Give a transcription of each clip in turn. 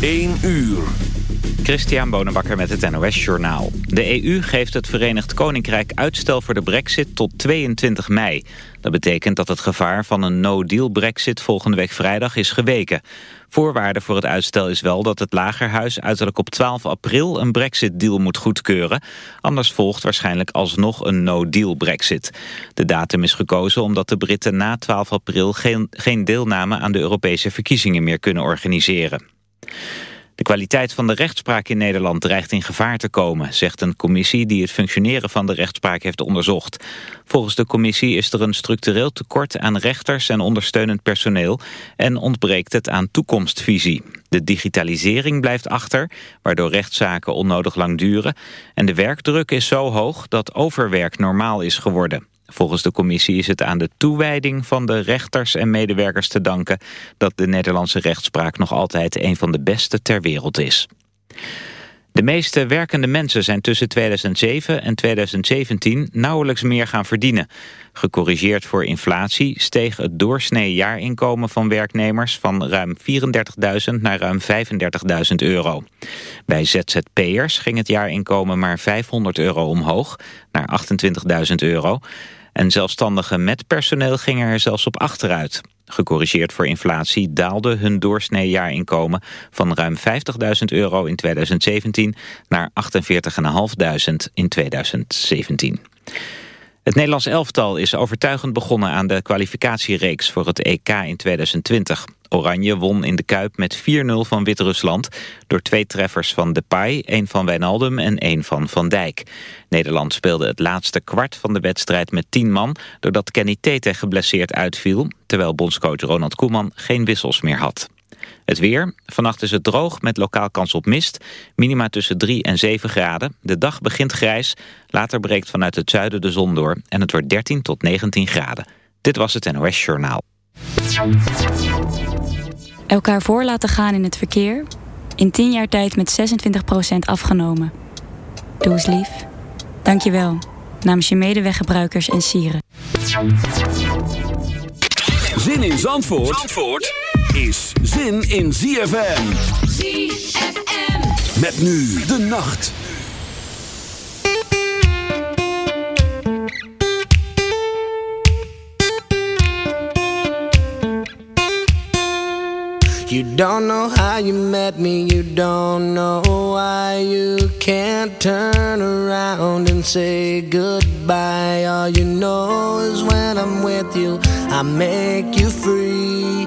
1 uur. Christian Bonenbakker met het NOS Journaal. De EU geeft het Verenigd Koninkrijk uitstel voor de brexit tot 22 mei. Dat betekent dat het gevaar van een no-deal brexit volgende week vrijdag is geweken. Voorwaarde voor het uitstel is wel dat het Lagerhuis uiterlijk op 12 april een brexit-deal moet goedkeuren. Anders volgt waarschijnlijk alsnog een no-deal brexit. De datum is gekozen omdat de Britten na 12 april geen, geen deelname aan de Europese verkiezingen meer kunnen organiseren. De kwaliteit van de rechtspraak in Nederland dreigt in gevaar te komen, zegt een commissie die het functioneren van de rechtspraak heeft onderzocht. Volgens de commissie is er een structureel tekort aan rechters en ondersteunend personeel en ontbreekt het aan toekomstvisie. De digitalisering blijft achter, waardoor rechtszaken onnodig lang duren en de werkdruk is zo hoog dat overwerk normaal is geworden. Volgens de commissie is het aan de toewijding van de rechters en medewerkers te danken dat de Nederlandse rechtspraak nog altijd een van de beste ter wereld is. De meeste werkende mensen zijn tussen 2007 en 2017 nauwelijks meer gaan verdienen. Gecorrigeerd voor inflatie steeg het doorsnee jaarinkomen van werknemers van ruim 34.000 naar ruim 35.000 euro. Bij ZZP'ers ging het jaarinkomen maar 500 euro omhoog naar 28.000 euro. En zelfstandigen met personeel gingen er zelfs op achteruit. Gecorrigeerd voor inflatie daalde hun doorsnee jaarinkomen van ruim 50.000 euro in 2017 naar 48.500 in 2017. Het Nederlands elftal is overtuigend begonnen aan de kwalificatiereeks voor het EK in 2020. Oranje won in de Kuip met 4-0 van Wit-Rusland... door twee treffers van Depay, één van Wijnaldum en één van Van Dijk. Nederland speelde het laatste kwart van de wedstrijd met 10 man... doordat Kenny Tete geblesseerd uitviel... terwijl bondscoach Ronald Koeman geen wissels meer had. Het weer. Vannacht is het droog met lokaal kans op mist. Minima tussen 3 en 7 graden. De dag begint grijs. Later breekt vanuit het zuiden de zon door. En het wordt 13 tot 19 graden. Dit was het NOS Journaal. Elkaar voor laten gaan in het verkeer. In 10 jaar tijd met 26% afgenomen. Doe eens lief. Dank je wel. Namens je medeweggebruikers en sieren. Zin in Zandvoort? Zandvoort? Is zin in ZFM. ZFM. Met nu de nacht. You don't know how you met me, you don't know why you can't turn around and say goodbye. All you know is when I'm with you, I make you free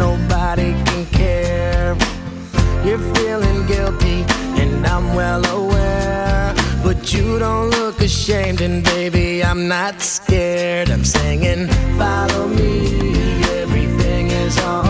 nobody can care. You're feeling guilty, and I'm well aware. But you don't look ashamed, and baby, I'm not scared. I'm singing, follow me, everything is alright.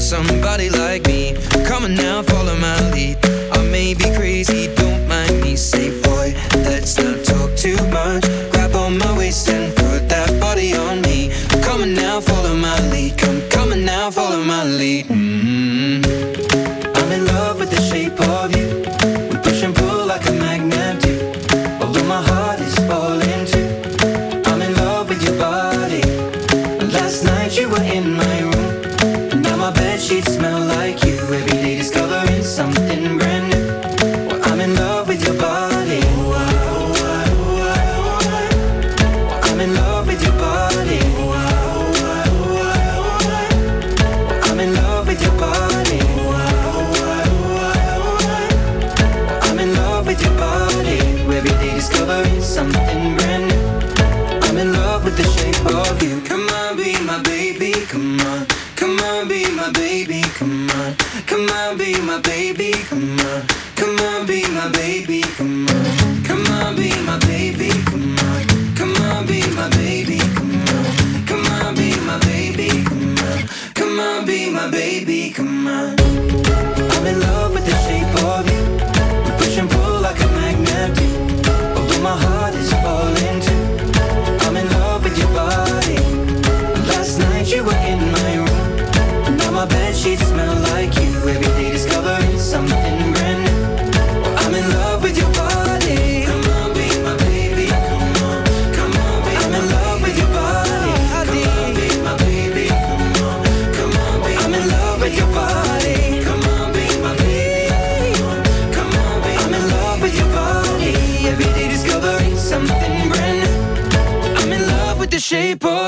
somebody like me. Come on now, follow my lead. I may be crazy.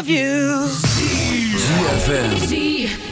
of you. ZFM.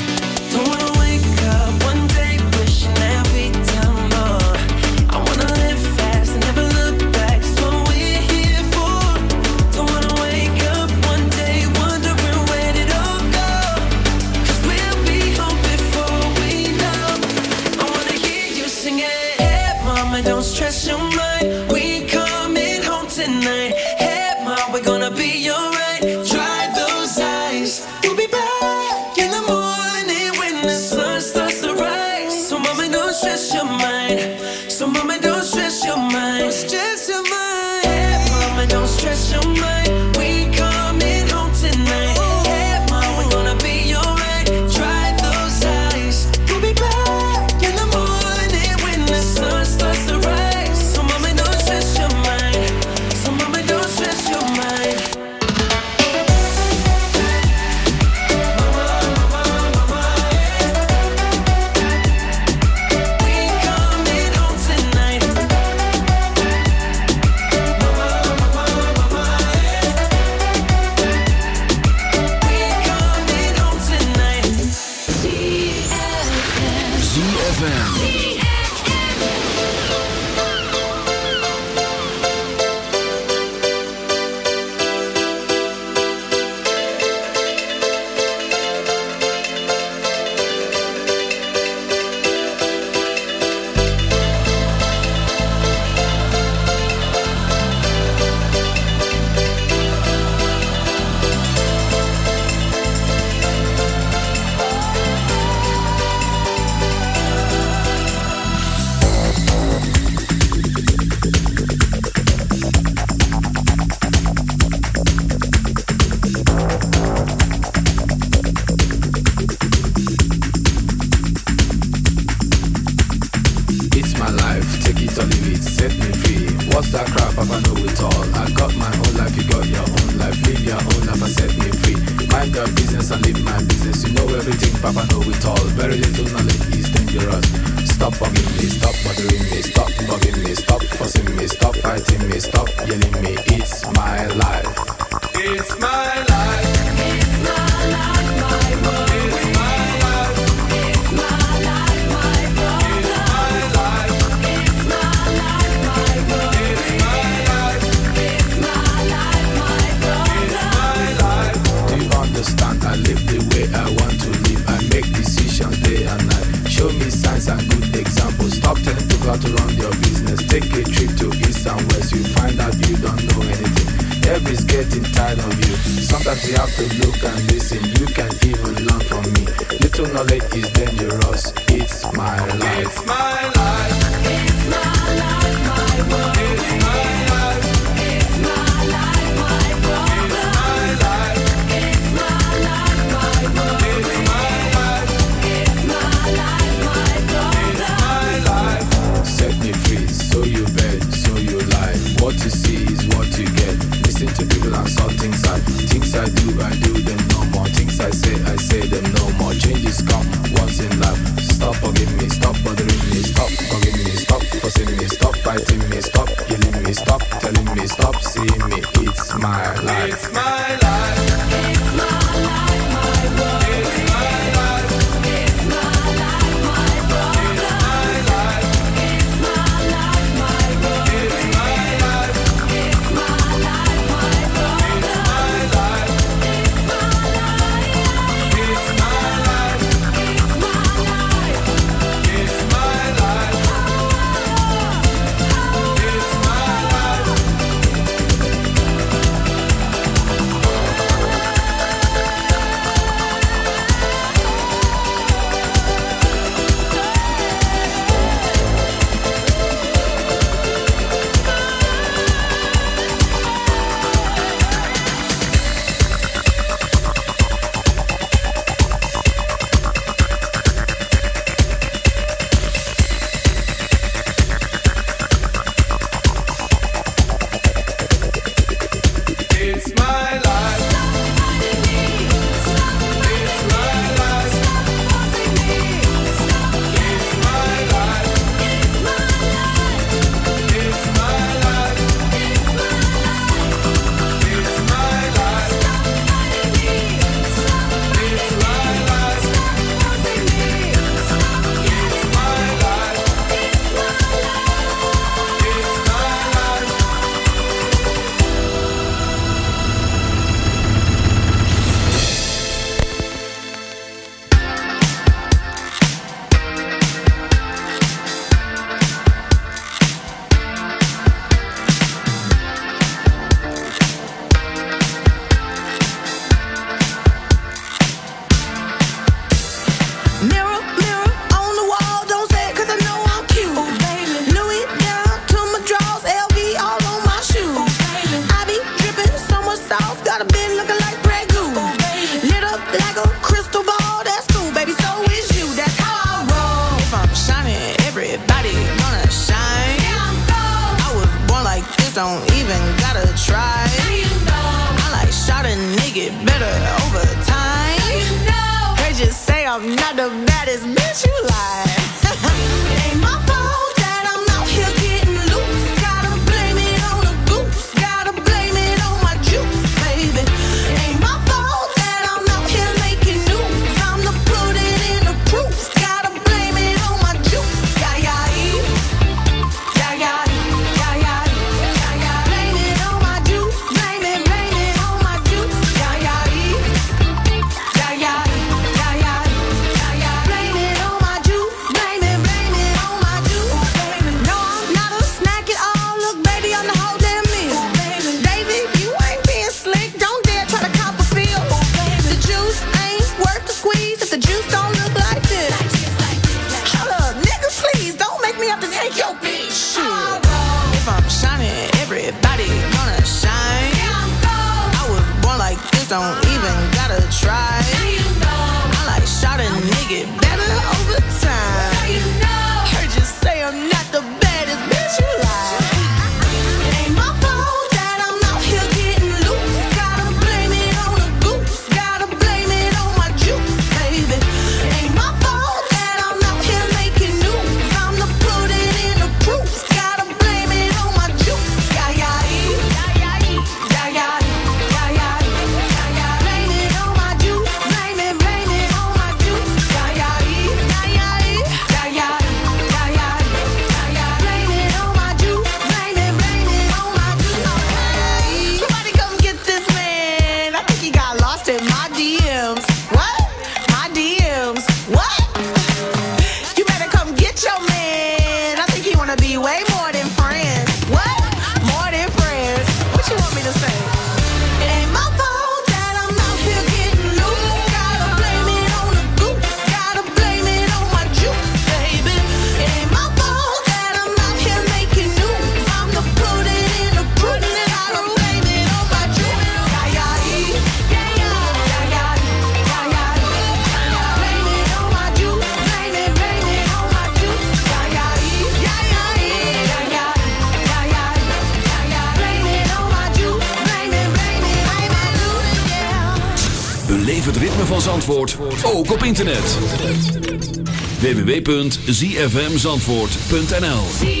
zfmzandvoort.nl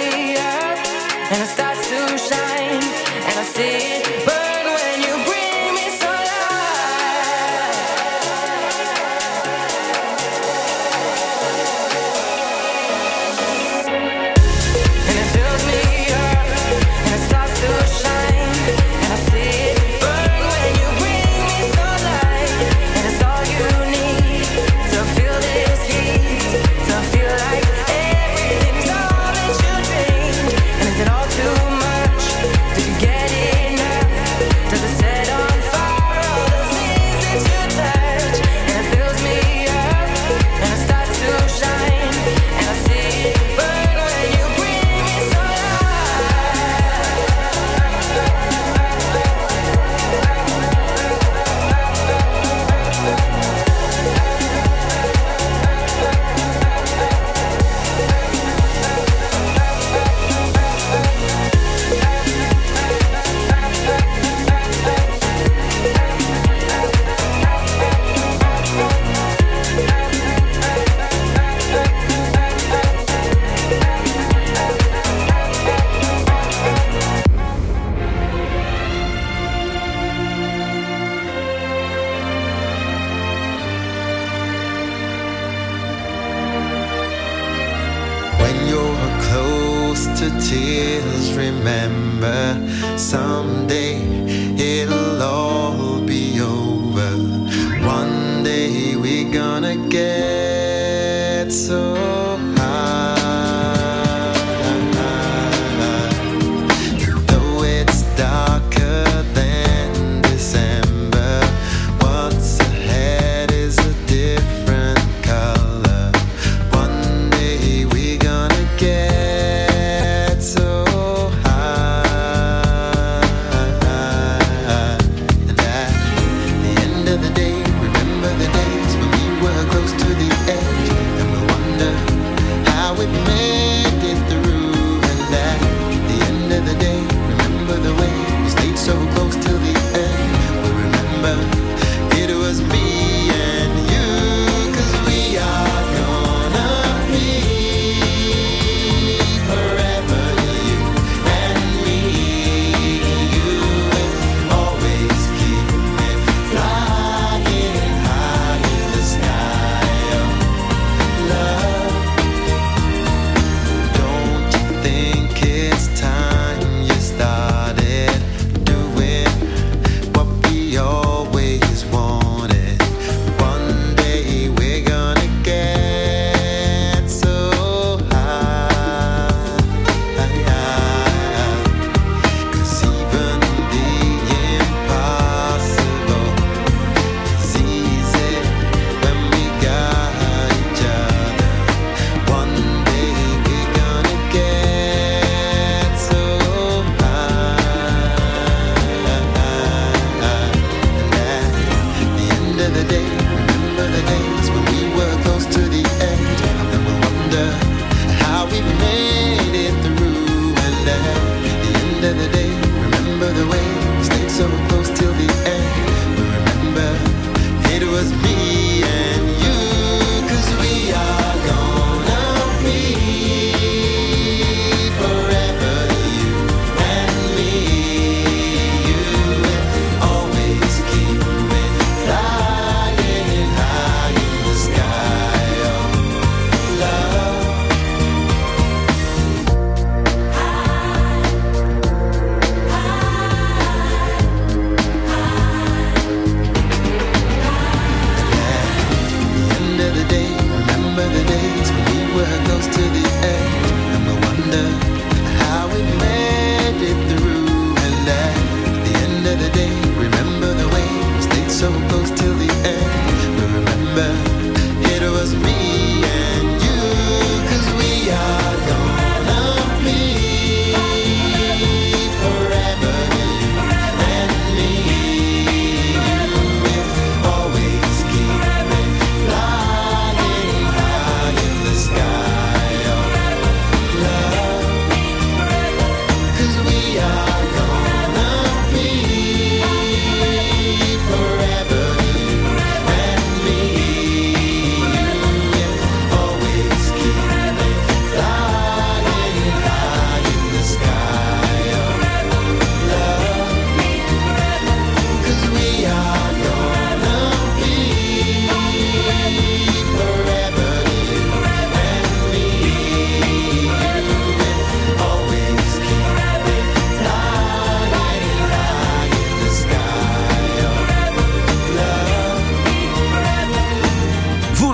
Gonna get so the end of the day.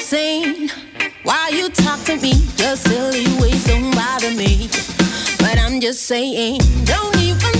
Saying. Why you talk to me? Your silly ways don't bother me. But I'm just saying, don't even.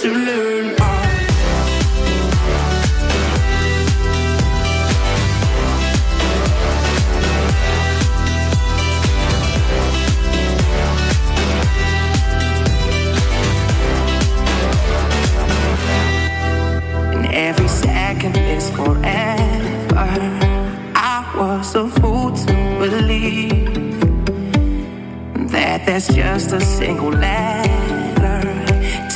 to learn. And every second is forever. I was a fool to believe that there's just a single life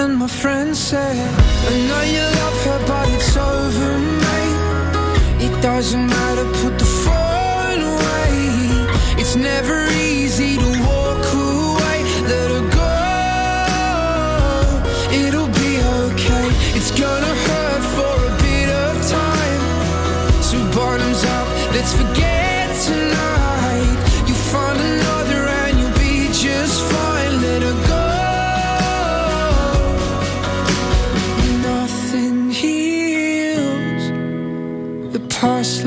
And my friend said, I know you love her, but it's over, mate. It doesn't matter, put the phone away. It's never easy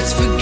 let's forget.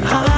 Hi.